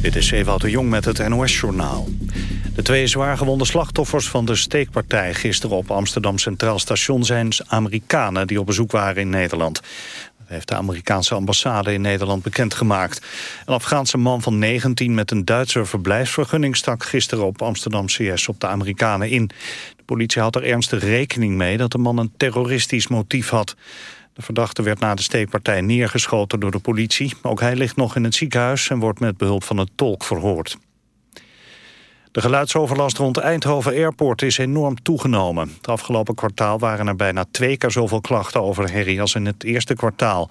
Dit is Ewout de Jong met het NOS-journaal. De twee zwaargewonde slachtoffers van de steekpartij gisteren op Amsterdam Centraal Station zijn Amerikanen die op bezoek waren in Nederland. Dat heeft de Amerikaanse ambassade in Nederland bekendgemaakt. Een Afghaanse man van 19 met een Duitse verblijfsvergunning stak gisteren op Amsterdam CS op de Amerikanen in. De politie had er ernstig rekening mee dat de man een terroristisch motief had. De verdachte werd na de steekpartij neergeschoten door de politie. Ook hij ligt nog in het ziekenhuis en wordt met behulp van een tolk verhoord. De geluidsoverlast rond Eindhoven Airport is enorm toegenomen. Het afgelopen kwartaal waren er bijna twee keer zoveel klachten over herrie als in het eerste kwartaal.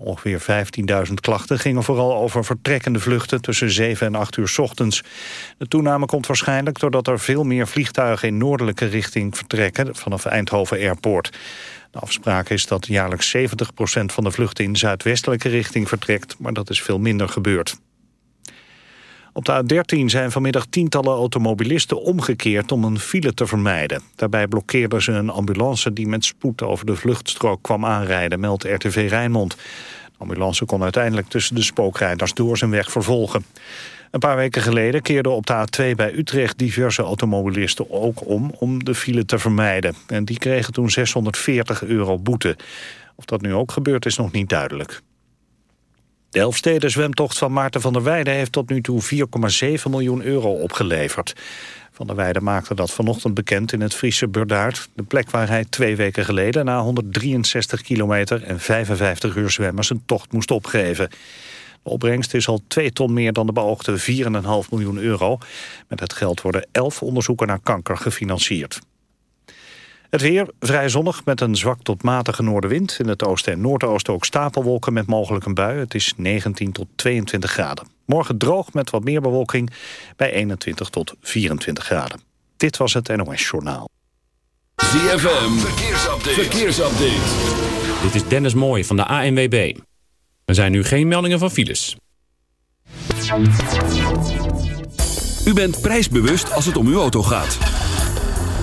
Ongeveer 15.000 klachten gingen vooral over vertrekkende vluchten tussen 7 en 8 uur ochtends. De toename komt waarschijnlijk doordat er veel meer vliegtuigen in noordelijke richting vertrekken vanaf Eindhoven Airport. De afspraak is dat jaarlijks 70% van de vluchten in zuidwestelijke richting vertrekt, maar dat is veel minder gebeurd. Op de A13 zijn vanmiddag tientallen automobilisten omgekeerd om een file te vermijden. Daarbij blokkeerden ze een ambulance die met spoed over de vluchtstrook kwam aanrijden, meldt RTV Rijnmond. De ambulance kon uiteindelijk tussen de spookrijders door zijn weg vervolgen. Een paar weken geleden keerden op de A2 bij Utrecht diverse automobilisten ook om om de file te vermijden. En die kregen toen 640 euro boete. Of dat nu ook gebeurt is nog niet duidelijk. De Elfsteden zwemtocht van Maarten van der Weijden heeft tot nu toe 4,7 miljoen euro opgeleverd. Van der Weijden maakte dat vanochtend bekend in het Friese Burdaard. De plek waar hij twee weken geleden na 163 kilometer en 55 uur zwemmen zijn tocht moest opgeven. De opbrengst is al 2 ton meer dan de beoogde 4,5 miljoen euro. Met het geld worden 11 onderzoeken naar kanker gefinancierd. Het weer vrij zonnig met een zwak tot matige noordenwind. In het oosten en noordoosten ook stapelwolken met mogelijk een bui. Het is 19 tot 22 graden. Morgen droog met wat meer bewolking bij 21 tot 24 graden. Dit was het NOS Journaal. ZFM, verkeersupdate. verkeersupdate. Dit is Dennis Mooij van de ANWB. Er zijn nu geen meldingen van files. U bent prijsbewust als het om uw auto gaat.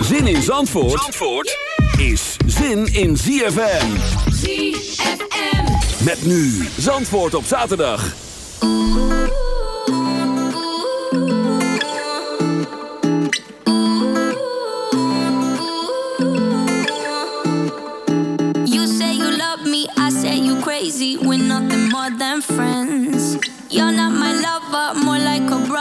Zin in Zandvoort, Zandvoort is zin in ZFM. ZFM. Met nu Zandvoort op zaterdag. You say you love me, I say you crazy. We're nothing more than friends. You're not my more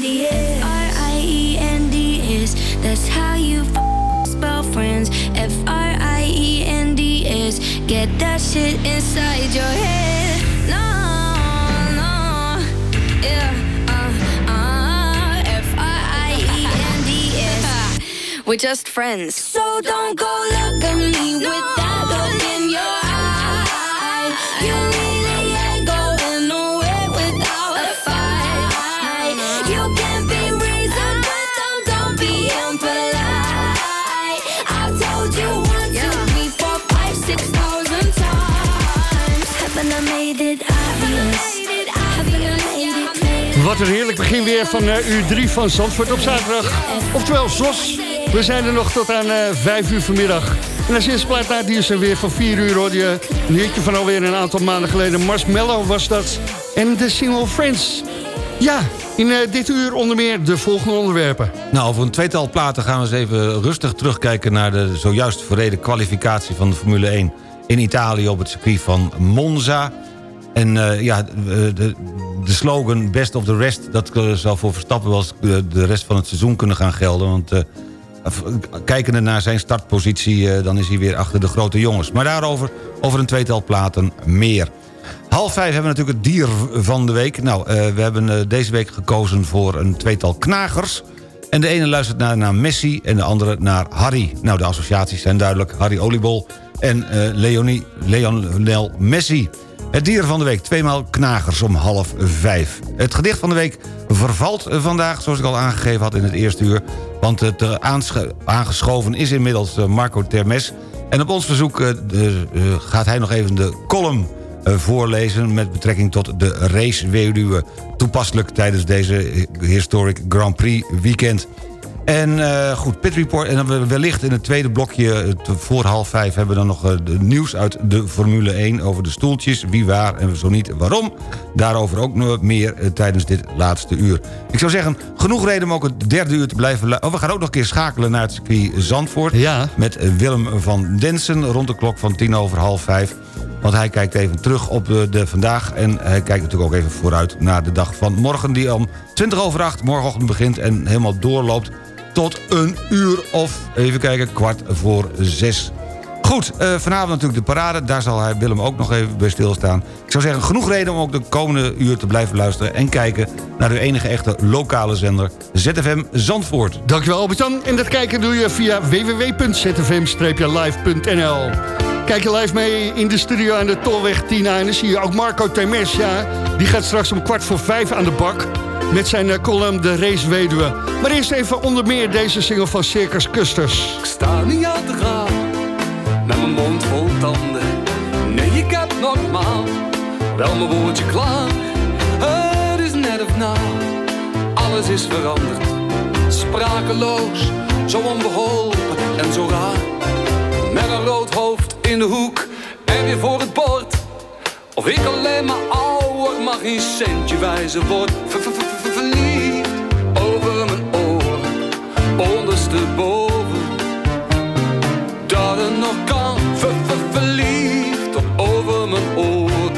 N D S. R I E N D S. That's how you f- spell friends. F R I E N D S. Get that shit inside your head. No, no, yeah. Uh, uh, F R I E N D S. We're just friends. So don't go look at me no. with that look in your eye. You Wat een heerlijk begin weer van eh, uur 3 van Zandvoort op zaterdag. Oftewel ZOS. We zijn er nog tot aan eh 5 uur vanmiddag. En als eerste plaat die is er weer van 4 uur hoorde je een hitje van alweer een aantal maanden geleden. Marshmallow was dat. En de single Friends. Ja, in eh, dit uur onder meer de volgende onderwerpen. Nou, over een tweetal platen gaan we eens even rustig terugkijken... naar de zojuist verreden kwalificatie van de Formule 1 in Italië... op het circuit van Monza. En eh, ja, de, de, slogan Best of the Rest... dat eh, zal voor Verstappen wel eens de, rest van het seizoen kunnen gaan gelden. Want eh, af- kijkende naar zijn startpositie... eh, dan is hij weer achter de grote jongens. Maar daarover over een tweetal platen meer. Half vijf hebben we natuurlijk het dier van de week. Nou, eh, we hebben eh, deze week gekozen voor een tweetal knagers. En de ene luistert naar, naar Messi en de andere naar Harry. Nou, de associaties zijn duidelijk. Harry Oliebol en eh Leonie, Leonel Messi. Het dier van de week, tweemaal knagers om half vijf. Het gedicht van de week vervalt vandaag, zoals ik al aangegeven had in het eerste uur. Want het eh, aangeschoven is inmiddels eh, Marco Termes. En op ons verzoek eh, gaat hij nog even de column voorlezen... met betrekking tot de raceweduwe. Toepasselijk tijdens deze Historic Grand Prix weekend. En eh, goed, Pit Report. En dan we- wellicht in het tweede blokje voor half vijf... hebben we dan nog eh, de nieuws uit de Formule 1 over de stoeltjes. Wie waar en zo niet waarom. Daarover ook nog meer eh, tijdens dit laatste uur. Ik zou zeggen, genoeg reden om ook het derde uur te blijven... Oh, we gaan ook nog een keer schakelen naar het circuit Zandvoort. Ja. Met Willem van Densen rond de klok van tien over half vijf. Want hij kijkt even terug op de vandaag... en hij kijkt natuurlijk ook even vooruit naar de dag van morgen... die om 20 over 8 morgenochtend begint en helemaal doorloopt... tot een uur of, even kijken, kwart voor zes. Goed, eh, vanavond natuurlijk de parade. Daar zal hij Willem ook nog even bij stilstaan. Ik zou zeggen, genoeg reden om ook de komende uur te blijven luisteren... en kijken naar uw enige echte lokale zender ZFM Zandvoort. Dankjewel Albert-Jan. En dat kijken doe je via www.zfm-live.nl Kijk je live mee in de studio aan de Tolweg 10 En dan zie je ook Marco Termes. Ja, die gaat straks om kwart voor vijf aan de bak. Met zijn eh, column De Race Weduwe. Maar eerst even onder meer deze single van Circus Custers. Ik sta niet aan te gaan met mijn mond vol tanden. Nee, ik heb normaal wel mijn woordje klaar. Het is net of na, alles is veranderd. Sprakeloos, zo onbeholpen en zo raar. Met een rood hoofd in de hoek en weer voor het bord. Of ik alleen maar ouder mag geen centje wijzen. Ver, ver, ver, ver- verliefd over mijn oren, ondersteboven dat het nog kan. Ver, ver- verliefd over mijn oren.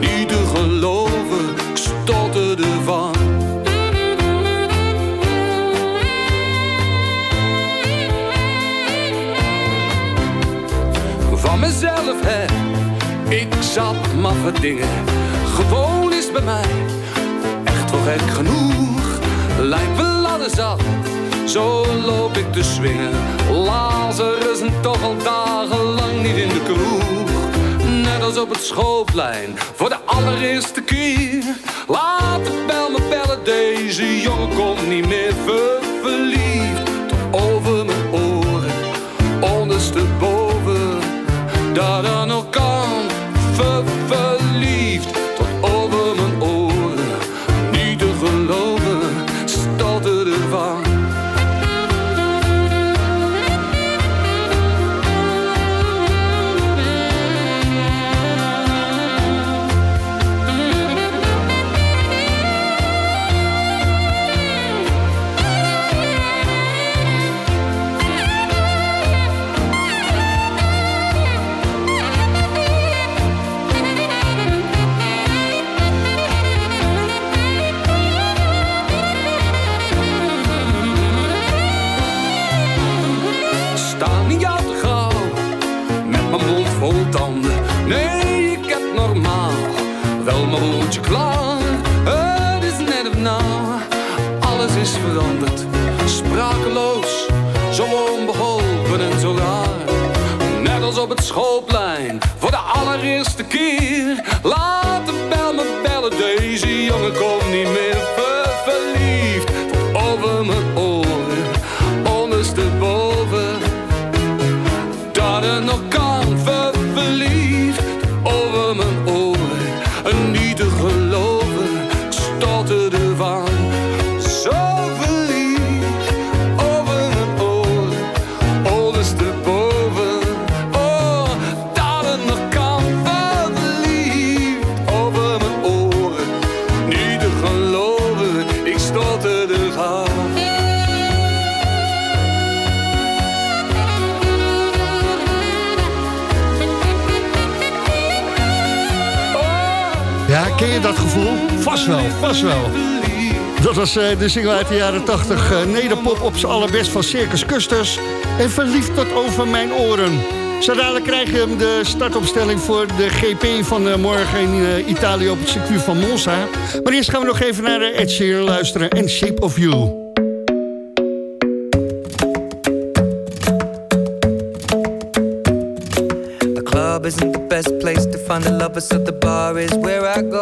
Niet te geloven, ik stotterde van. Van mezelf, hè. Ik zat maffe dingen. Gewoon is bij mij gek genoeg. Lijkt wel ladder zat, zo loop ik te swingen. Lazarus en toch al dagenlang niet in de kroeg. Net als op het schoolplein, voor de allereerste keer. Laat de bel me bellen, deze jongen komt niet meer ver verliefd. Tot over mijn oren, ondersteboven. Dat er nog Vast wel, vast wel. Dat was eh, de single uit de jaren 80. eh, Nederpop op z'n allerbest van Circus Custers. En verliefd tot over mijn oren. Zo dadelijk krijg je hem de startopstelling voor de GP van eh, morgen in Italië op het circuit van Monza. Maar eerst gaan we nog even naar Ed Sheeran luisteren en Shape of You. The club isn't the best place to find a lover, so the bar is where I go.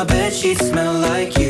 My bed sheets smell like you.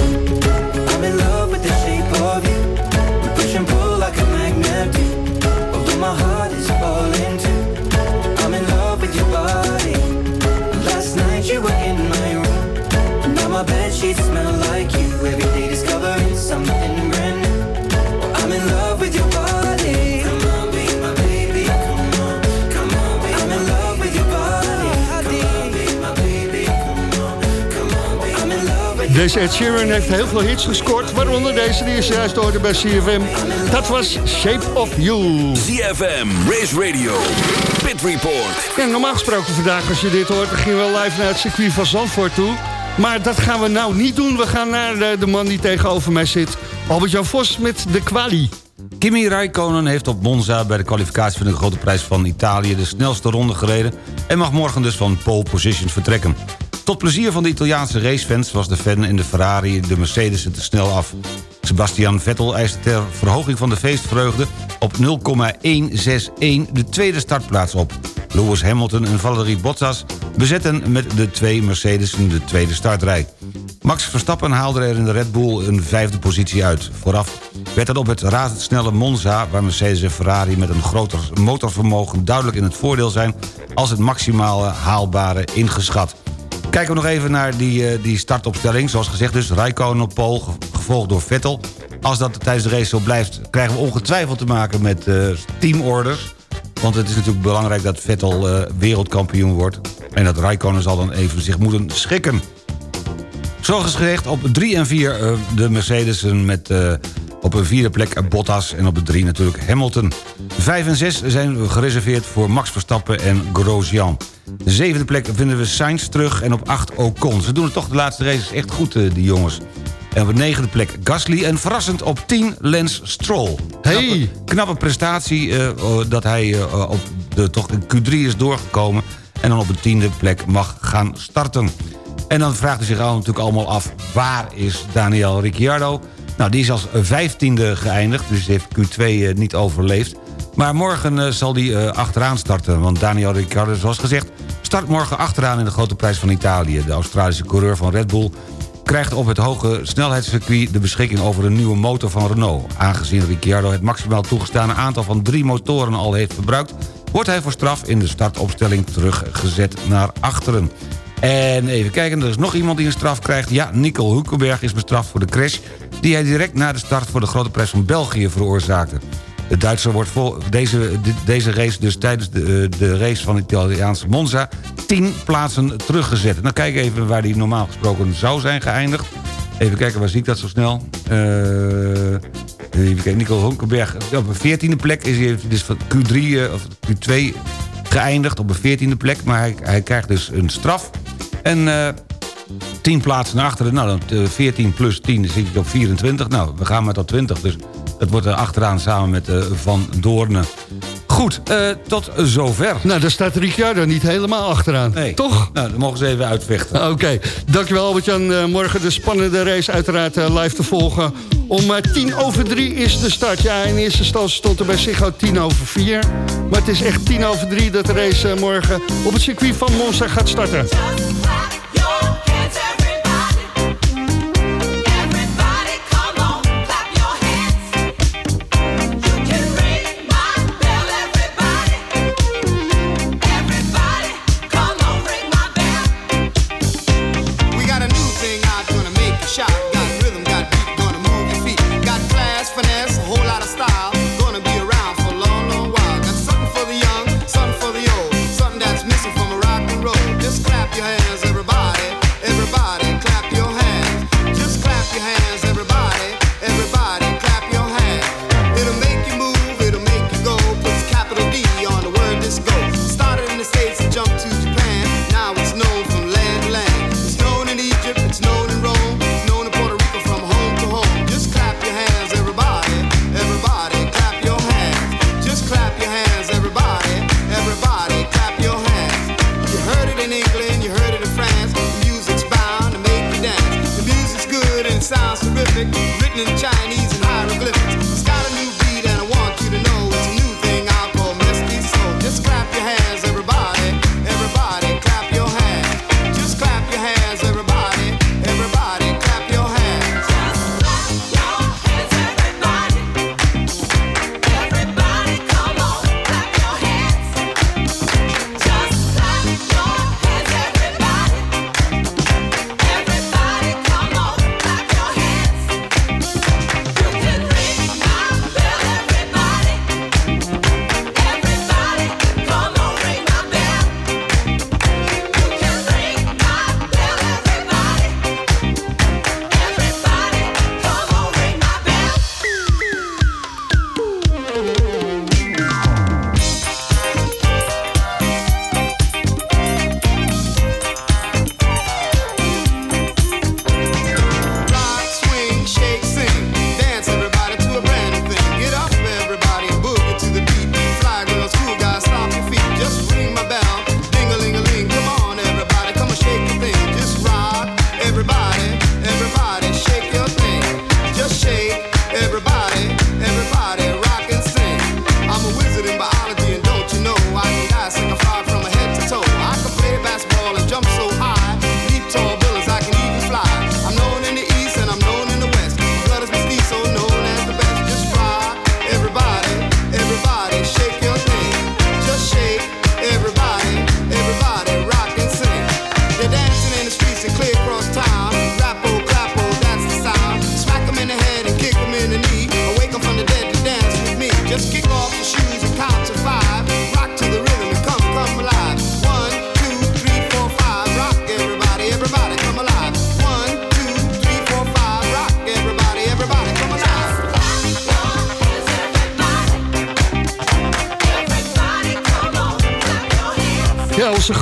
Deze Ed Sheeran heeft heel veel hits gescoord, waaronder deze die is juist hoorde bij CFM. Dat was Shape of You. ZFM, Race Radio, Pit Report. Ja, normaal gesproken vandaag, als je dit hoort, dan gingen we live naar het circuit van Zandvoort toe. Maar dat gaan we nou niet doen. We gaan naar de, de man die tegenover mij zit. Albert-Jan Vos met de kwalie. Kimi Räikkönen heeft op Monza bij de kwalificatie van de grote prijs van Italië... de snelste ronde gereden en mag morgen dus van pole position vertrekken. Tot plezier van de Italiaanse racefans was de fan in de Ferrari de Mercedes te snel af. Sebastian Vettel eiste ter verhoging van de feestvreugde op 0,161 de tweede startplaats op. Lewis Hamilton en Valerie Bottas bezetten met de twee Mercedes in de tweede startrij. Max Verstappen haalde er in de Red Bull een vijfde positie uit. Vooraf werd het op het razendsnelle Monza... waar Mercedes en Ferrari met een groter motorvermogen duidelijk in het voordeel zijn... als het maximale haalbare ingeschat. Kijken we nog even naar die, eh, die startopstelling. Zoals gezegd dus, Rijkonen op pole, gevolgd door Vettel. Als dat tijdens de race zo blijft, krijgen we ongetwijfeld te maken met uh, teamorders. Want het is natuurlijk belangrijk dat Vettel uh, wereldkampioen wordt. En dat Rijkonen zal dan even zich moeten schikken. Zoals gezegd, op 3 en 4 uh, de Mercedesen met uh, op een vierde plek Bottas... en op de 3 natuurlijk Hamilton. 5 en 6 zijn gereserveerd voor Max Verstappen en Grosjean. De zevende plek vinden we Sainz terug en op 8 Ocon. Ze doen het toch de laatste races echt goed, uh, die jongens. En op de negende plek Gasly. En verrassend op 10 Lance Stroll. Hey. Knappe, knappe prestatie uh, dat hij uh, op de, toch in Q3 is doorgekomen. En dan op de tiende plek mag gaan starten. En dan vraagt u zich al natuurlijk allemaal af... waar is Daniel Ricciardo? Nou, die is als vijftiende geëindigd. Dus heeft Q2 niet overleefd. Maar morgen zal hij achteraan starten. Want Daniel Ricciardo, zoals gezegd... start morgen achteraan in de Grote Prijs van Italië. De Australische coureur van Red Bull krijgt op het hoge snelheidscircuit de beschikking over een nieuwe motor van Renault. Aangezien Ricciardo het maximaal toegestane aantal van drie motoren al heeft verbruikt... wordt hij voor straf in de startopstelling teruggezet naar achteren. En even kijken, er is nog iemand die een straf krijgt. Ja, Nico Hulkenberg is bestraft voor de crash... die hij direct na de start voor de Grote Prijs van België veroorzaakte. De Duitser wordt voor deze, deze race dus tijdens de, de race van het Italiaanse Monza... 10 plaatsen teruggezet. Dan kijk even waar hij normaal gesproken zou zijn geëindigd. Even kijken, waar zie ik dat zo snel? Uh, even Nico. Op een 14e plek is hij dus van Q3 uh, of Q2 geëindigd. Op een 14e plek, maar hij krijgt dus een straf. En uh, 10 plaatsen naar achteren. Nou, dan 14 plus 10 zit je op 24. Nou, we gaan maar tot 20. Dus dat wordt er achteraan samen met uh, Van Doornen. Goed, uh, tot zover. Nou, daar staat Ricciardo niet helemaal achteraan. Nee. Toch? Nou, dan mogen ze even uitvechten. Oké, okay. dankjewel Albert-Jan. Uh, morgen de spannende race uiteraard live te volgen. Om tien over drie is de start. Ja, in eerste instantie stond er bij Ziggo tien over vier. Maar het is echt tien over drie dat de race morgen op het circuit van Monza gaat starten.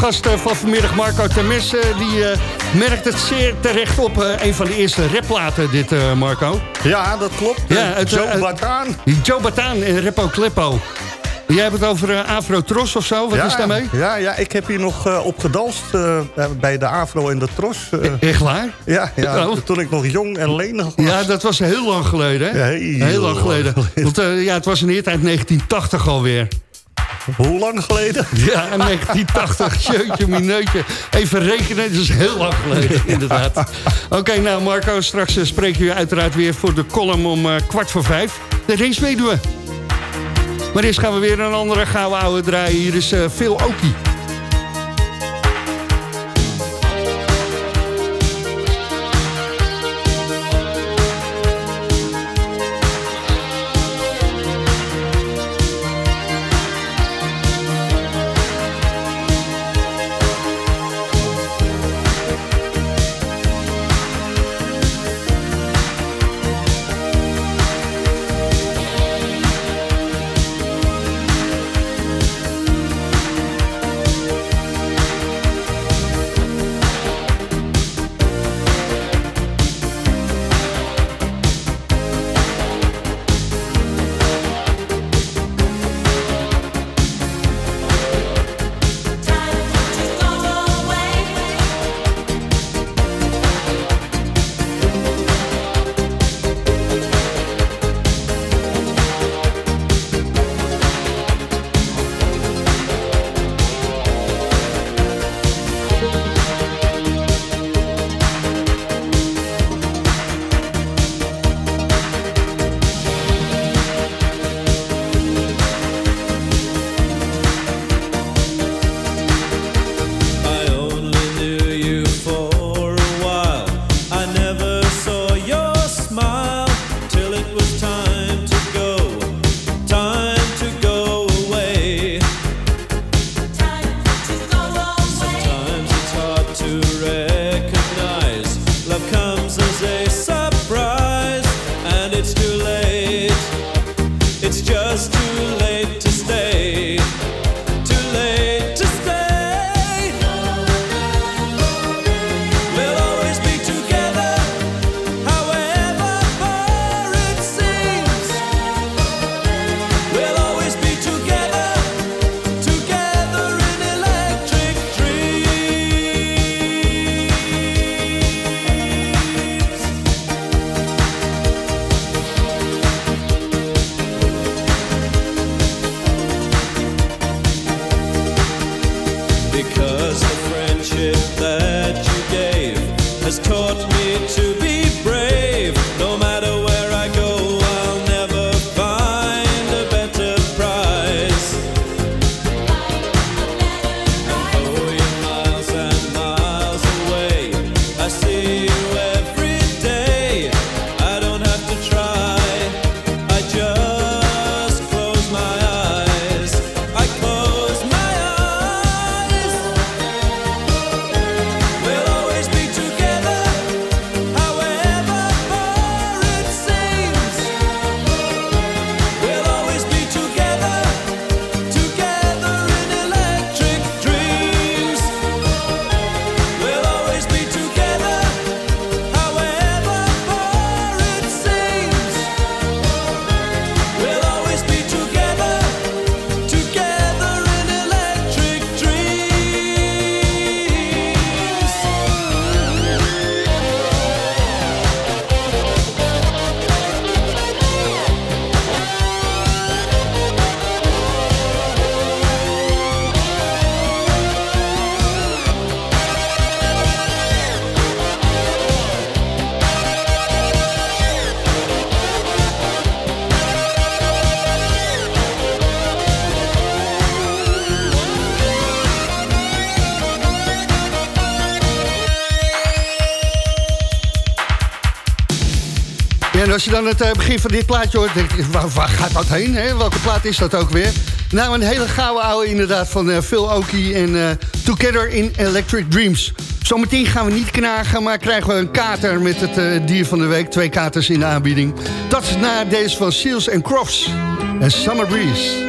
Gast eh, van vanmiddag, Marco Temes, die eh, merkt het zeer terecht op. eh, een van de eerste rapplaten, dit Marco. Ja, dat klopt. Ja, Ja, het, Joe Bataan. Joe Bataan en Repo Kleppo. Jij hebt het over Afro Tros of zo, wat ja, is daarmee? Ja, ja, ik heb hier nog eh, op gedanst bij de Afro en de Tros. eh. Echt waar? ja, ja Oh. toen ik nog jong en lenig was. Ja, dat was heel lang geleden, hè? Ja, heel heel lang geleden. geleden. Want ja, het was een eertijd 1980 alweer. Hoe lang geleden? Ja, 1980, jeutje, mineutje. Even rekenen, dat is heel lang geleden, inderdaad. Oké, nou Marco, straks eh, spreken we je uiteraard weer voor de column om eh, kwart voor vijf. De raceweduwe. Maar eerst gaan we weer een andere gouden oude draaien. Hier is eh Phil Okie. Als je dan het eh, begin van dit plaatje hoort, denk je, waar, gaat dat heen? Hè? Welke plaat is dat ook weer? Nou, een hele gouden oude inderdaad van eh, Phil Okie en eh, Together in Electric Dreams. Zometeen gaan we niet knagen, maar krijgen we een kater met het dier van de week. Twee katers in de aanbieding. Dat is na deze van Seals and Crofts en Summer Breeze.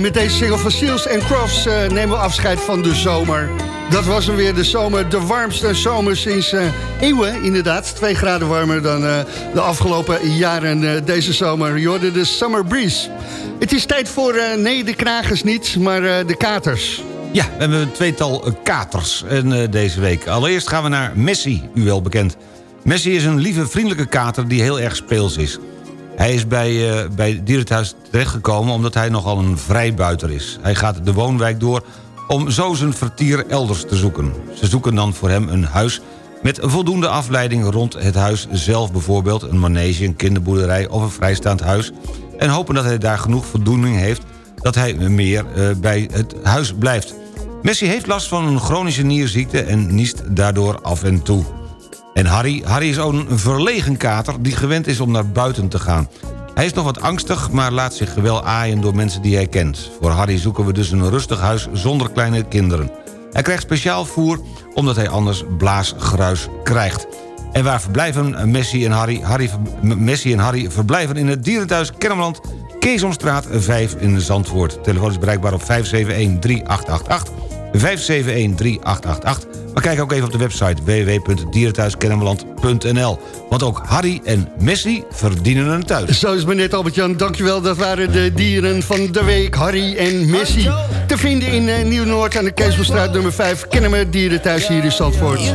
Met deze single van Seals en Crofts eh, nemen we afscheid van de zomer. Dat was hem weer, de zomer. De warmste zomer sinds eh, eeuwen, inderdaad. Twee graden warmer dan eh, de afgelopen jaren deze zomer. Je de Summer Breeze. Het is tijd voor, nee, de kragers niet, maar de katers. Ja, we hebben een tweetal katers en, deze week. Allereerst gaan we naar Messi, u wel bekend. Messi is een lieve, vriendelijke kater die heel erg speels is. Hij is bij, eh bij dierenthuis terechtgekomen omdat hij nogal een vrijbuiter is. Hij gaat de woonwijk door om zo zijn vertier elders te zoeken. Ze zoeken dan voor hem een huis met voldoende afleiding rond het huis zelf bijvoorbeeld... een manege, een kinderboerderij of een vrijstaand huis... en hopen dat hij daar genoeg voldoening heeft dat hij meer eh, bij het huis blijft. Messi heeft last van een chronische nierziekte en niest daardoor af en toe. En Harry, Harry is ook een verlegen kater die gewend is om naar buiten te gaan. Hij is nog wat angstig, maar laat zich wel aaien door mensen die hij kent. Voor Harry zoeken we dus een rustig huis zonder kleine kinderen. Hij krijgt speciaal voer omdat hij anders blaasgruis krijgt. En waar verblijven Messi en Harry? Harry Messi en Harry verblijven in het dierenthuis Kennemerland... Keesomstraat 5 in Zandvoort. Telefoon is bereikbaar op 571-3888. 571-3888. Maar kijk ook even op de website www.dierenthuiskennemerland.nl. Want ook Harry en Messi verdienen een thuis. Zo is het net, Albert-Jan. Dankjewel. Dat waren de dieren van de week, Harry en Messi. Te vinden in eh, Nieuw-Noord aan de Keesbelstraat nummer 5. Kennen we dieren thuis hier in Zandvoort.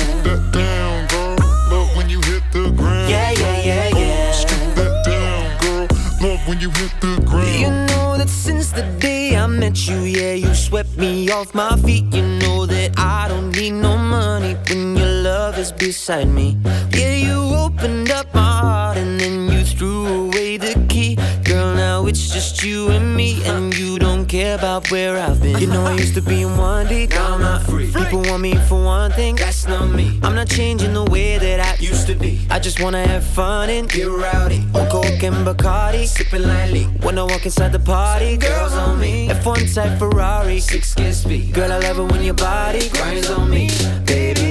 You hit the ground. You know that since the day I met you, yeah, you swept me off my feet. You know that I don't need no money when your love is beside me. Yeah, you opened up my heart and then you threw away the key. Girl, now it's just you and me, and you don't care about where I've been. You know I used to be in one deep, now I'm not free. People want me for one thing, that's not me. I'm not changing the way that I used to be. I just wanna have fun and get rowdy. On coke and Bacardi, sipping lightly. When I walk inside the party, girls on me. F1 type Ferrari, six kiss speed. Girl, I love it when your body grinds on me, baby.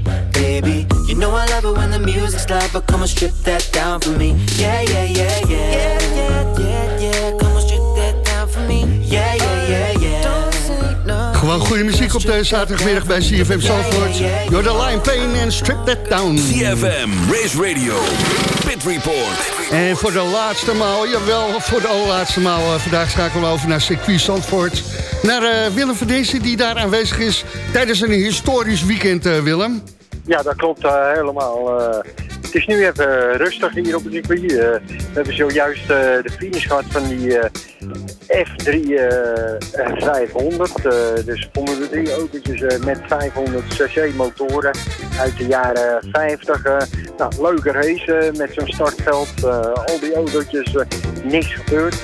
know I love it when the music's loud, but come on, strip that down for me. Yeah, yeah, yeah, yeah. Yeah, yeah, yeah, yeah. Come on, strip that down for me. Yeah, yeah, yeah, yeah. Don't say no. Gewoon goede muziek op de zaterdagmiddag bij CFM Zandvoort. You're the Lion Pain en Strip That Down. CFM, Race Radio, Pit Report. En voor de laatste maal, jawel, voor de allerlaatste maal... eh, vandaag schakelen we over naar circuit Zandvoort. Naar eh, Willem van Dezen, die daar aanwezig is... tijdens een historisch weekend, eh, Willem. Ja, dat klopt eh, helemaal. eh. het is nu even rustig hier op het circuit. Eh, we hebben zojuist de finish gehad van die eh, F3 eh, 500. eh, dus Formule 3 autootjes met 500 cc motoren uit de jaren 50. eh. nou, leuke race met zo'n startveld. al die autootjes, niks gebeurd.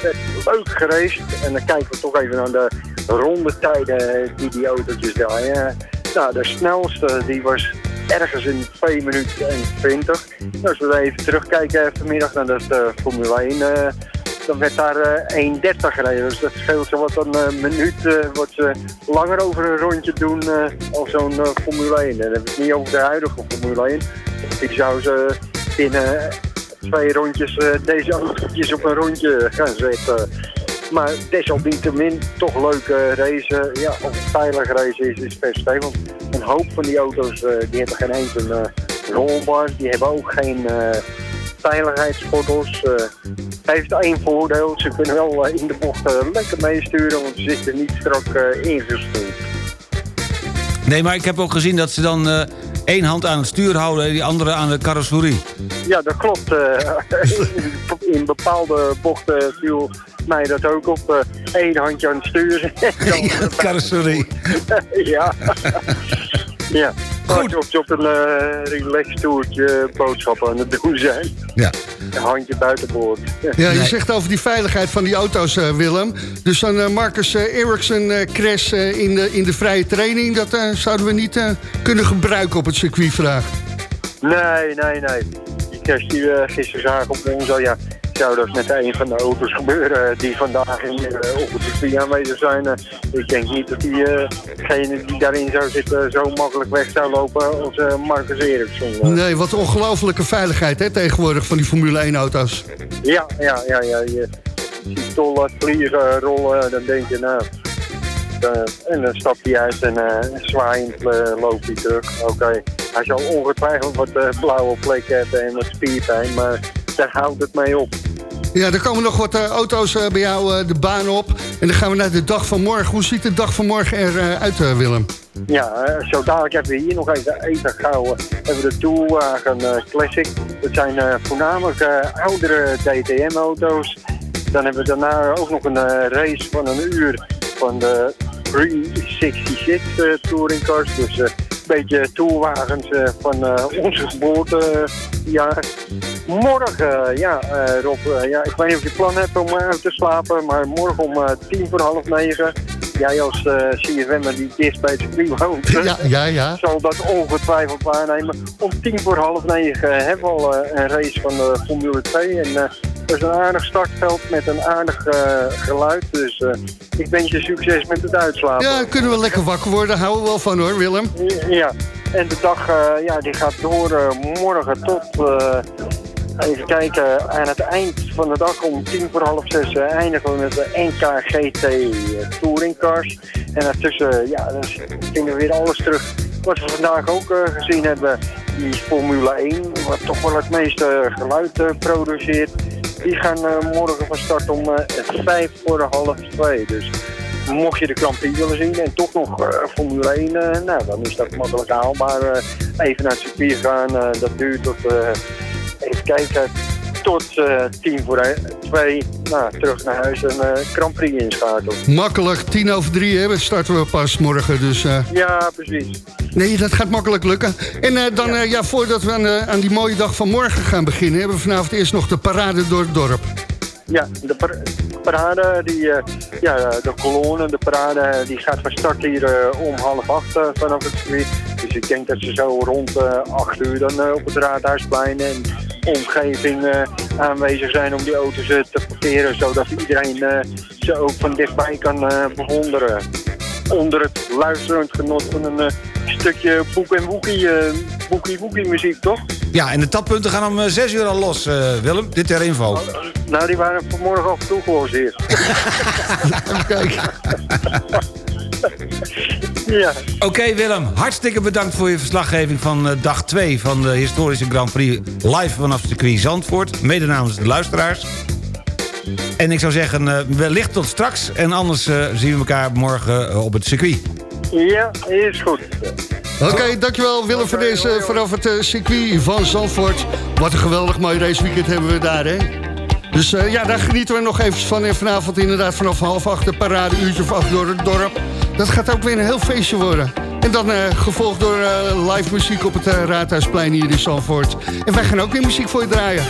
Leuk geraced. En dan kijken we toch even naar de rondetijden die die autootjes draaien. Nou, de snelste die was ergens in 2 minuten en 20. Nou, als we even terugkijken vanmiddag naar dat eh, Formule 1, eh, dan werd daar eh 1.30 gereden. Dus dat scheelt zo wat een eh, minuut eh, wat ze langer over een rondje doen eh, als zo'n eh, Formule 1. En dan hebben we het niet over de huidige Formule 1. Ik zou ze binnen twee rondjes eh, deze autootjes op een rondje gaan zetten. Maar desalniettemin toch leuke race. Ja, of het veilig race is, is best stevig. Hoop van die auto's eh, die hebben geen een eh, rolbar. Die hebben ook geen eh veiligheidsgordels. Heeft één voordeel. Ze kunnen wel in de bocht lekker meesturen. Want ze zitten niet strak ingestoeld. Nee, maar ik heb ook gezien dat ze dan eh, één hand aan het stuur houden... en die andere aan de carrosserie. Ja, dat klopt. in, bepaalde bochten viel mij dat ook op. Eén handje aan het sturen. carrosserie. ja. Ja. Goed. Of ze op een uh, relax-toertje boodschappen aan het doen zijn. Ja. Een handje buitenboord. Ja, je zegt over die veiligheid van die auto's, eh, Willem. Dus dan eh, Marcus uh, Ericsson eh, crash eh, in, de, in de vrije training... dat eh, zouden we niet eh, kunnen gebruiken op het circuit vandaag. Nee, nee, nee. Die crash die we gisteren zagen op Monza, ja, zou dat met een van de auto's gebeuren eh, die vandaag in, eh, op het circuit aanwezig zijn. Eh, ik denk niet dat diegene die daarin zou zitten zo makkelijk weg zou lopen als eh, Marcus Ericsson. eh. Nee, wat ongelofelijke veiligheid hè, tegenwoordig van die Formule 1-auto's. Ja, ja, ja, ja. Je ziet tollen, vliegen, rollen, dan denk je, nou, Eh, en dan stapt hij uit en eh, zwaaiend eh, loopt hij terug. Oké, hij zal ongetwijfeld wat eh, blauwe plekken hebben en wat spierpijn, maar daar houdt het mee op. Ja, er komen nog wat eh, auto's eh, bij jou eh, de baan op. En dan gaan we naar de dag van morgen. Hoe ziet de dag van morgen eruit, uit, Willem? Ja, zo dadelijk hebben we hier nog even gauw eh, hebben we de Tourwagen eh, Classic. Dat zijn voornamelijk oudere DTM-auto's. Dan hebben we daarna ook nog een race van een uur van de 366 eh, touringcars. Dus een beetje tourwagens eh, van onze geboortejaar. Morgen, ja, eh, Rob, eh, ja, ik weet niet of je plan hebt om uit te slapen, maar morgen om eh, tien voor half negen. Jij als eh CFM'er die dicht bij het circuit woont, eh, Ja, ja, ja. zal dat ongetwijfeld waarnemen. Om tien voor half negen hebben we al eh, een race van de Formule 2. En eh, dat is een aardig startveld met een aardig eh, geluid. Dus eh, ik wens je succes met het uitslapen. Ja, kunnen we lekker wakker worden. Houden we wel van hoor, Willem. Ja, en de dag eh, ja, die gaat door eh, morgen tot, eh, even kijken, aan het eind van de dag om tien voor half zes eh, eindigen we met de NK GT eh, Touring Cars. En daartussen, ja, vinden we weer alles terug wat we vandaag ook eh, gezien hebben. Die Formule 1, wat toch wel het meeste geluid produceert. Die gaan morgen van start om vijf voor half twee. Dus mocht je de Prix willen zien en toch nog Formule 1, eh, nou, dan is dat makkelijk haalbaar. Eh, even naar het circuit gaan, dat duurt tot, even kijken, tot eh, tien voor twee. Nou, terug naar huis en eh Grand Prix inschakelen. Makkelijk, tien over drie hè, starten we pas morgen. Dus eh, Ja, precies. nee, dat gaat makkelijk lukken. En dan, ja. ja, voordat we aan, aan die mooie dag van morgen gaan beginnen... hebben we vanavond eerst nog de parade door het dorp. Ja, de par- parade, die, eh, ja, de kolonne, de parade, die gaat van start hier eh, om half acht eh, vanaf het circuit. Dus ik denk dat ze zo rond acht uur dan op het Raadhuisplein en omgeving aanwezig zijn om die auto's te parkeren, zodat iedereen ze ook van dichtbij kan bewonderen. Onder het luisterend genot van een stukje boek en woekie, eh, boekie woekie muziek, toch? Ja, en de tappunten gaan om 6 uur al los, eh, Willem. Dit ter info. Nou, die waren vanmorgen af en toe gelost hier. Kijk. Ja. Oké Willem, hartstikke bedankt voor je verslaggeving van eh, dag 2... van de historische Grand Prix live vanaf circuit Zandvoort. Mede namens de luisteraars. En ik zou zeggen, eh, wellicht tot straks. En anders eh, zien we elkaar morgen eh, op het circuit. Ja, is goed. Oké, dankjewel Willem voor deze vanaf het eh, circuit van Zandvoort. Wat een geweldig mooi raceweekend hebben we daar, hè? Dus eh, ja, daar genieten we nog even van. En vanavond inderdaad vanaf half acht een parade, uurtje of acht door het dorp. Dat gaat ook weer een heel feestje worden. En dan eh, gevolgd door eh, live muziek op het eh, Raadhuisplein hier in Zandvoort. En wij gaan ook weer muziek voor je draaien.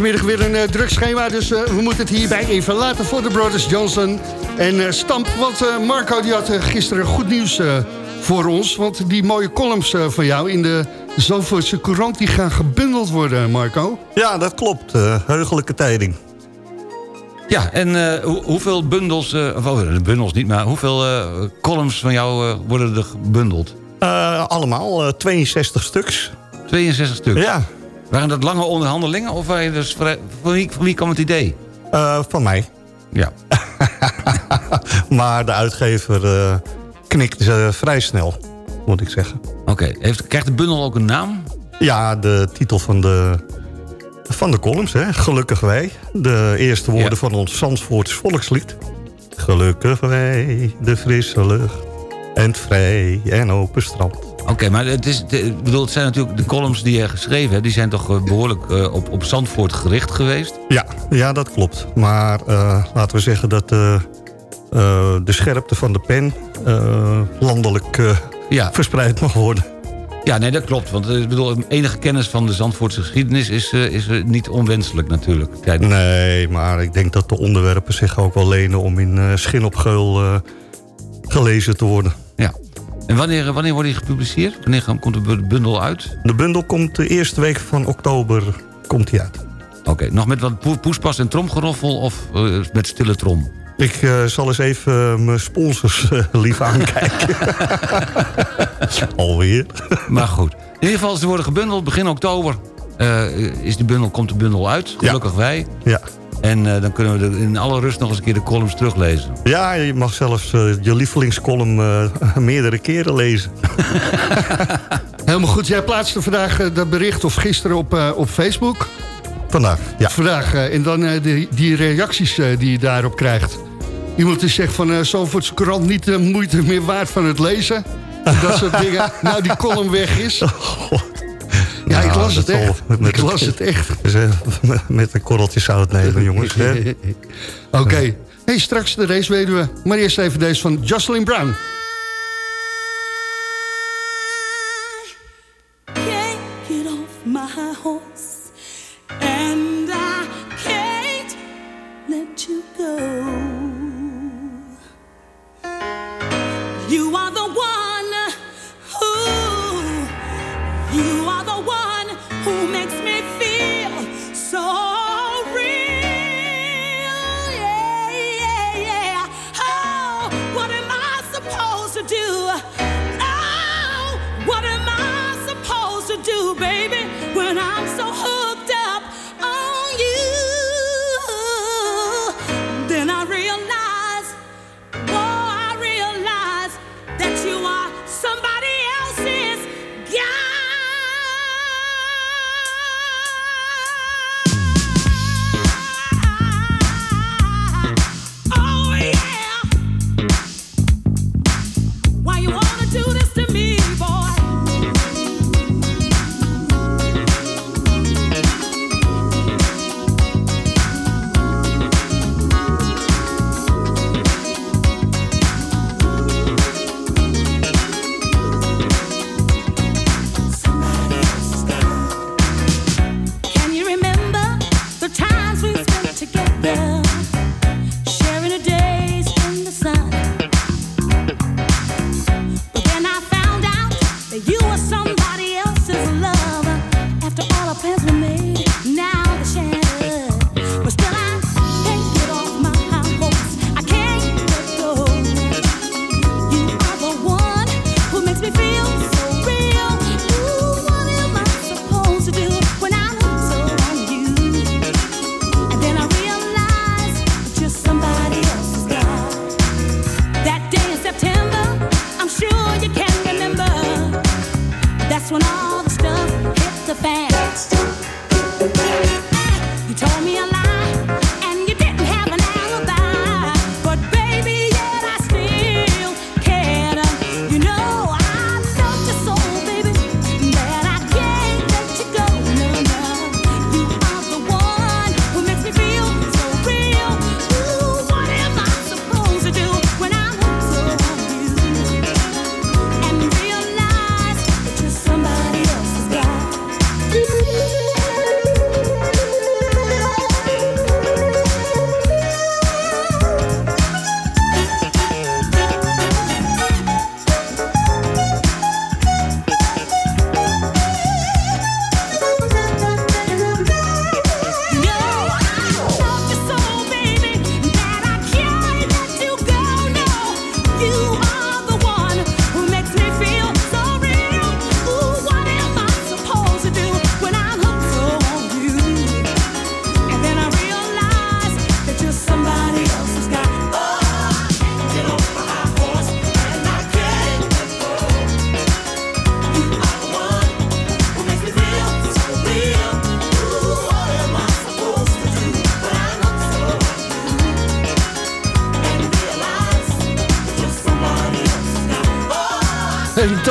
Vanmiddag weer een uh, druk schema, dus uh, we moeten het hierbij even laten voor de Brothers Johnson en uh, Stamp. Want Marco die had gisteren goed nieuws voor ons. Want die mooie columns van jou in de Zandvoortse Courant... die gaan gebundeld worden, Marco. Ja, dat klopt. heugelijke tijding. Ja, en hoe, hoeveel bundels, of oh, bundels niet, maar hoeveel columns van jou worden er gebundeld? allemaal, 62 stuks. 62 stuks? Ja. Waren dat lange onderhandelingen of waren dus van, wie, van wie kwam het idee? Uh, van mij. Ja. maar de uitgever uh, knikt uh, vrij snel, moet ik zeggen. Oké, okay. krijgt de bundel ook een naam? Ja, de titel van de, van de columns, hè. Gelukkig wij. De eerste woorden ja. van ons Zandvoorts volkslied. Gelukkig wij, de frisse lucht en het vrij en open strand. Oké, maar het, is, het, bedoel, het zijn natuurlijk de columns die je geschreven hebt... die zijn toch uh, behoorlijk uh, op, op Zandvoort gericht geweest? Ja, ja dat klopt. Maar uh, laten we zeggen dat de scherpte van de pen... landelijk ja. verspreid mag worden. Ja, nee, dat klopt. Want ik bedoel, enige kennis van de Zandvoortse geschiedenis... is, is niet onwenselijk natuurlijk. Nee, maar ik denk dat de onderwerpen zich ook wel lenen... om in schin op geul gelezen te worden. Ja. En wanneer, wanneer wordt die gepubliceerd? Wanneer komt de bundel uit? De bundel komt de eerste week van oktober komt die uit. Oké, okay, nog met wat poespas en tromgeroffel of uh, met stille trom? Ik uh, zal eens even uh, mijn sponsors lief aankijken. Alweer. maar goed. In ieder geval, ze worden gebundeld begin oktober. is die bundel, komt de bundel uit, gelukkig ja. wij. Ja. En uh, dan kunnen we de, in alle rust nog eens een keer de columns teruglezen. Ja, je mag zelfs uh, je lievelingscolumn uh, meerdere keren lezen. Helemaal goed. Jij plaatste vandaag dat bericht of gisteren op, op Facebook. Vandaag, ja. Vandaag. en dan die, die reacties die je daarop krijgt. Iemand die zegt van uh, Zalvoortse krant niet de moeite meer waard van het lezen. Dat soort dingen. Nou, die column weg is. Oh, ja, ik las het echt. Ik las het echt. Met een korreltje zout nemen, jongens. Oké. Okay. Hey, straks de raceweduwe. Maar eerst even deze van Jocelyn Brown.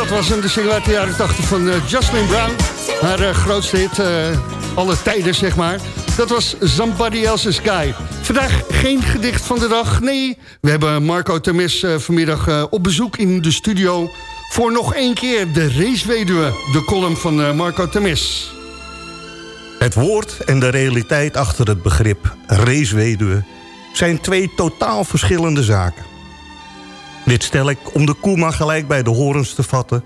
Dat was een de single uit de jaren 80 van eh, Jocelyn Brown. Haar eh, grootste hit, eh, alle tijden zeg maar. Dat was Somebody Else's Guy. Vandaag geen gedicht van de dag, nee. We hebben Marco Temis vanmiddag op bezoek in de studio... voor nog één keer de raceweduwe, de column van Marco Temis. Het woord en de realiteit achter het begrip raceweduwe... zijn twee totaal verschillende zaken. Dit stel ik om de koe gelijk bij de horens te vatten...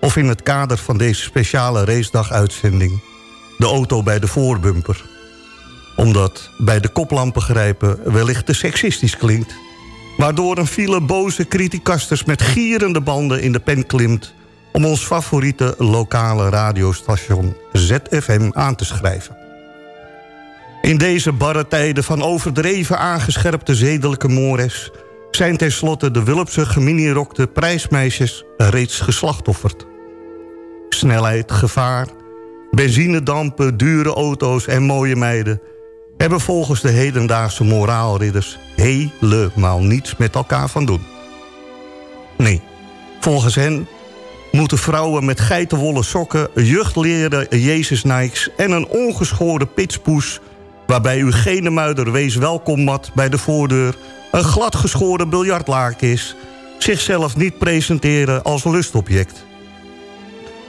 of in het kader van deze speciale racedag-uitzending... de auto bij de voorbumper. Omdat bij de koplampen grijpen wellicht te seksistisch klinkt... waardoor een file boze criticasters met gierende banden in de pen klimt... om ons favoriete lokale radiostation ZFM aan te schrijven. In deze barre tijden van overdreven aangescherpte zedelijke mores... zijn tenslotte de Wulpse geminirokte prijsmeisjes reeds geslachtofferd. Snelheid, gevaar, benzinedampen, dure auto's en mooie meiden... hebben volgens de hedendaagse moraalridders helemaal niets met elkaar van doen. Nee, volgens hen moeten vrouwen met geitenwolle sokken... juchtleren Jezus Nikes en een ongeschoren pitspoes... waarbij uw genemuider wees welkom mat bij de voordeur... een gladgeschoren biljartlaak is... zichzelf niet presenteren als lustobject.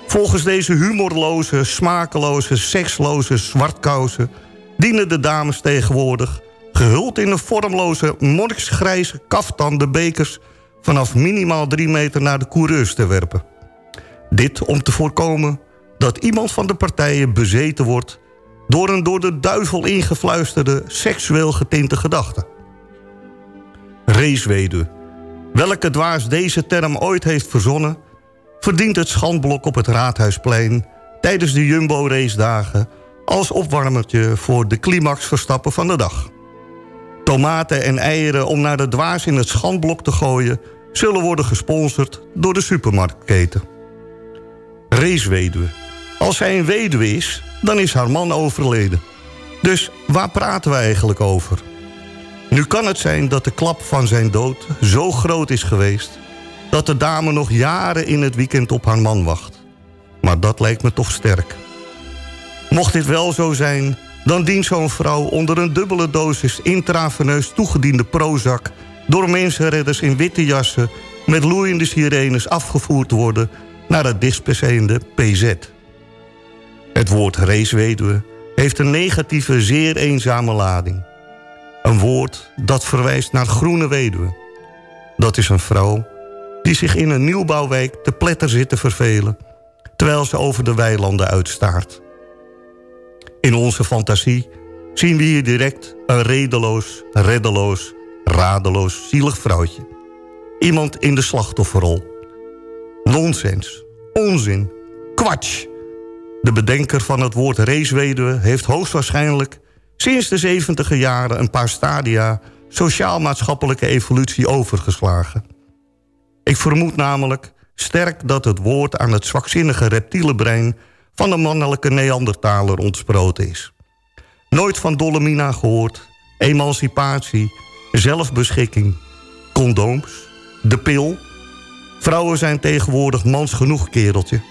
Volgens deze humorloze, smakeloze, seksloze zwartkousen... dienen de dames tegenwoordig... gehuld in een vormloze, monniksgrijze kaftan de bekers... vanaf minimaal drie meter naar de coureurs te werpen. Dit om te voorkomen dat iemand van de partijen bezeten wordt... door een door de duivel ingefluisterde seksueel getinte gedachte. Raceweduwe. Welke dwaas deze term ooit heeft verzonnen... verdient het schandblok op het Raadhuisplein... tijdens de Jumbo-racedagen... als opwarmertje voor de climaxverstappen van de dag. Tomaten en eieren om naar de dwaas in het schandblok te gooien... zullen worden gesponsord door de supermarktketen. Raceweduwe. Als zij een weduwe is, dan is haar man overleden. Dus waar praten we eigenlijk over? Nu kan het zijn dat de klap van zijn dood zo groot is geweest... dat de dame nog jaren in het weekend op haar man wacht. Maar dat lijkt me toch sterk. Mocht dit wel zo zijn, dan dient zo'n vrouw onder een dubbele dosis intraveneus toegediende Prozac... door mensenredders in witte jassen met loeiende sirenes afgevoerd worden... naar het dichtstbijzijnde PZ. Het woord raceweduwe heeft een negatieve, zeer eenzame lading. Een woord dat verwijst naar groene weduwe. Dat is een vrouw die zich in een nieuwbouwwijk te pletter zit te vervelen... terwijl ze over de weilanden uitstaart. In onze fantasie zien we hier direct een redeloos, reddeloos, radeloos, zielig vrouwtje. Iemand in de slachtofferrol. Nonsens, onzin, kwatsch. De bedenker van het woord raceweduwe heeft hoogstwaarschijnlijk... sinds de 70 jaren een paar stadia sociaal-maatschappelijke evolutie overgeslagen. Ik vermoed namelijk sterk dat het woord aan het zwakzinnige reptiele brein... van de mannelijke Neandertaler ontsproten is. Nooit van Dolomina gehoord, emancipatie, zelfbeschikking, condooms, de pil... Vrouwen zijn tegenwoordig mans genoeg, kereltje.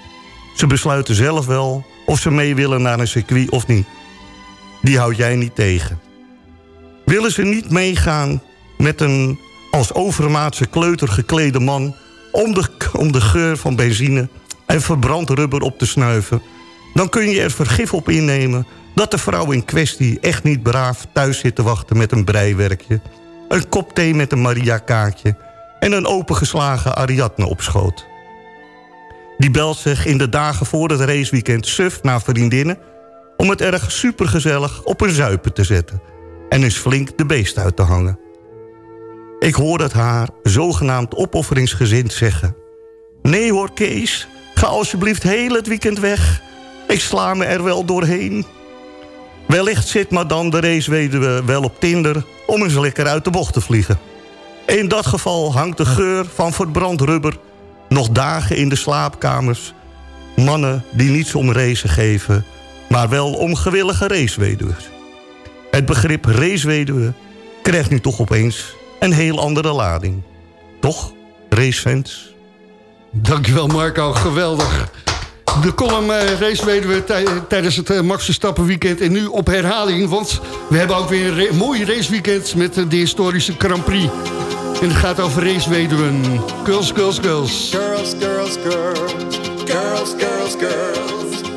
Ze besluiten zelf wel of ze mee willen naar een circuit of niet. Die houd jij niet tegen. Willen ze niet meegaan met een als overmaatse kleuter geklede man... Om de, om de geur van benzine en verbrand rubber op te snuiven... dan kun je er vergif op innemen dat de vrouw in kwestie echt niet braaf thuis zit te wachten met een breiwerkje... een kop thee met een Maria-kaartje en een opengeslagen Ariadne op schoot. Die belt zich in de dagen voor het raceweekend suf naar vriendinnen... om het erg supergezellig op een zuipen te zetten... en is flink de beest uit te hangen. Ik hoor haar zogenaamd opofferingsgezind zeggen... Nee hoor Kees, ga alsjeblieft heel het weekend weg. Ik sla me er wel doorheen. Wellicht zit madame de raceweduwe wel op Tinder... om eens lekker uit de bocht te vliegen. In dat geval hangt de geur van verbrand rubber... nog dagen in de slaapkamers. Mannen die niets om racen geven... maar wel om gewillige raceweduws. Het begrip raceweduwe krijgt nu toch opeens een heel andere lading. Toch, racefans? Dankjewel Marco, geweldig. De column eh, race weten we tij- tijdens het eh, Max Verstappen weekend en nu op herhaling. Want we hebben ook weer een ra- mooi raceweekend met eh, de historische Grand Prix. En het gaat over raceweduwen. Girls, girls, girls. Girls, girls, girls. Girls, girls, girls.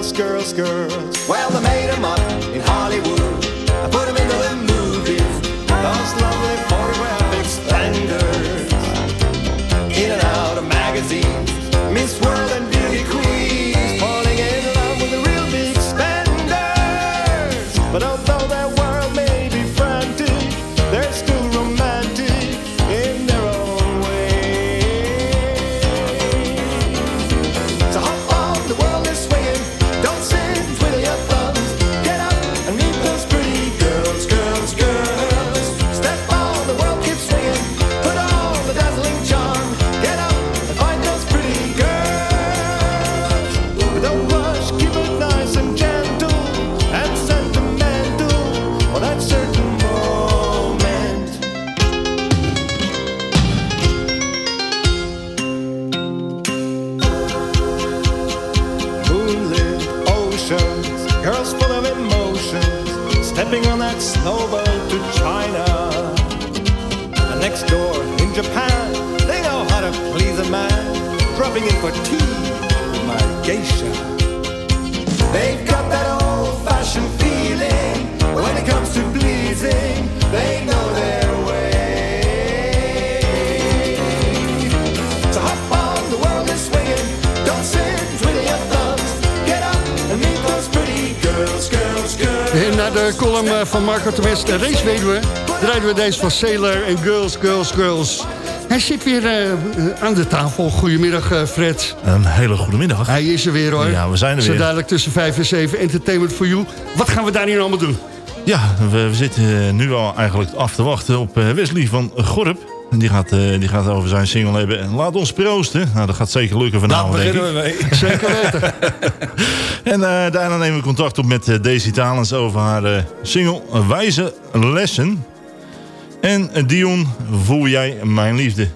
girls, girls, girls. Well, they made 'em up in Hollywood. Van Marco Temes, de raceweduwe... draaien we deze van Sailor en Girls, Girls, Girls. Hij zit weer eh, eh, aan de tafel. Goedemiddag, eh, Fred. Een hele goede middag. Hij is er weer, hoor. Ja, we zijn er Zo weer. dadelijk tussen 5 en 7. Entertainment for you. Wat gaan we daar hier allemaal doen? Ja, we, we zitten nu al eigenlijk af te wachten op eh, Wesley van Gorp. Die gaat, eh, die gaat over zijn single hebben. En laat ons proosten. Nou, dat gaat zeker lukken vanavond, Daar beginnen we mee. Zeker weten. En eh, daarna nemen we contact op met eh, Daisy Talens over haar single Wijze Lessen. En Dion, Voel jij mijn liefde.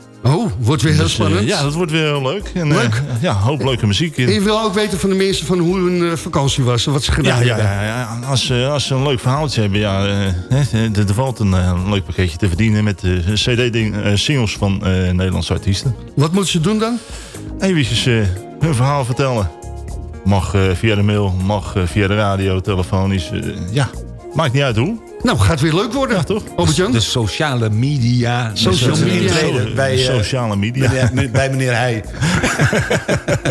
Oh, wordt weer heel Dus, eh, spannend. ja, dat wordt weer heel leuk. En, eh, Leuk. ja, een hoop leuke muziek. En je wil ook weten van de mensen van hoe hun eh, vakantie was. en Wat ze gedaan Ja, ja, hebben. ja, ja. Als, als ze een leuk verhaaltje hebben, ja, er, valt een, leuk pakketje te verdienen met de CD-singles van Nederlandse artiesten. Wat moeten ze doen dan? Eh, hun verhaal vertellen. Mag via de mail, mag via de radio, telefonisch. ja, maakt niet uit hoe. Nou, gaat weer leuk worden. Ja, toch? Albert-Jan? De sociale media. Social media. bij, eh, Sociale media. meneer- bij meneer Heij.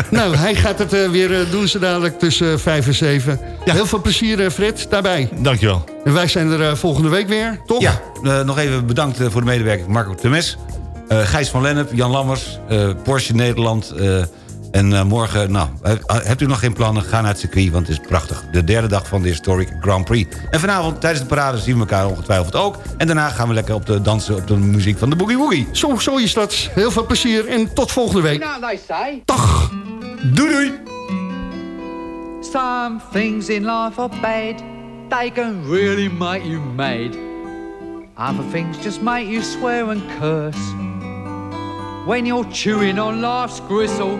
Nou, hij gaat het eh, weer eh, doen zo dadelijk tussen 5 en 7. Heel veel plezier, eh, Fred, daarbij. Dankjewel. En wij zijn er eh, volgende week weer, toch? Ja, eh, nog even bedankt voor de medewerking van Marco Temes. eh, Gijs van Lennep, Jan Lammers, eh, Porsche Nederland. Eh, en eh, morgen, nou, eh, hebt u nog geen plannen? Ga naar het circuit, want het is prachtig. De derde dag van de Historic Grand Prix. En vanavond tijdens de parade zien we elkaar ongetwijfeld ook. En daarna gaan we lekker op de dansen op de muziek van de Boogie Woogie. Zo, zo is dat. Heel veel plezier en tot volgende week. say. Dag. Doei doei. Some things in life are bad. They can really make you mad. Other things just make you swear and curse. When you're chewing on life's gristle,